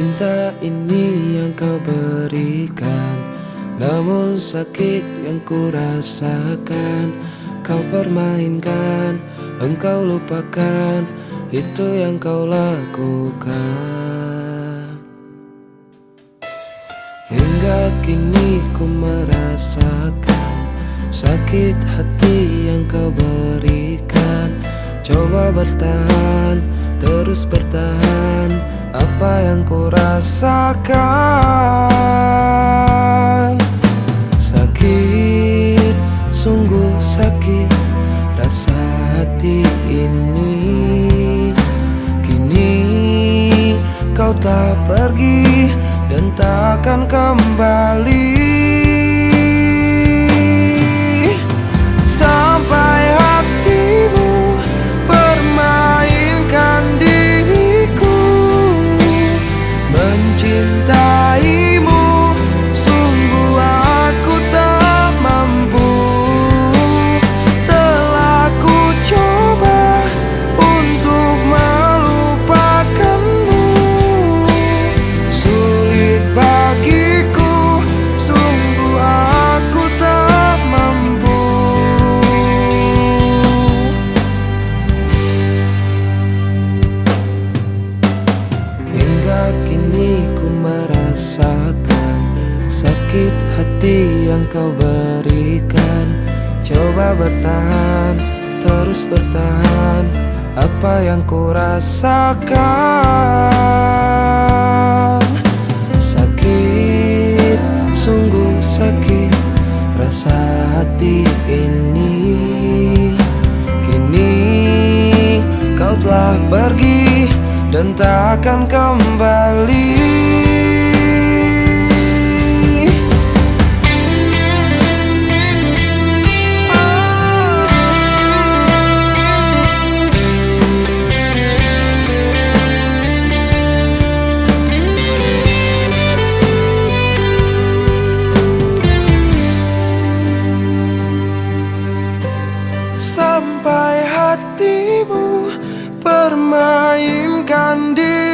Cinta ini yang kau berikan Namun sakit yang ku rasakan Kau permainkan, engkau lupakan Itu yang kau lakukan. Hingga kini ku merasakan Sakit hati yang kau berikan. Coba bertahan, terus bertahan Apa yang ku rasakan? Sakit, sungguh sakit Rasa hati ini. Kini kau tak pergi Dan takkan kembali hati yang kau berikan. Coba bertahan, terus bertahan. Apa yang ku rasakan? Sakit, sungguh sakit. Rasa hati ini. Kini kau telah pergi dan takkan kembali sampai hatimu permainkan diri.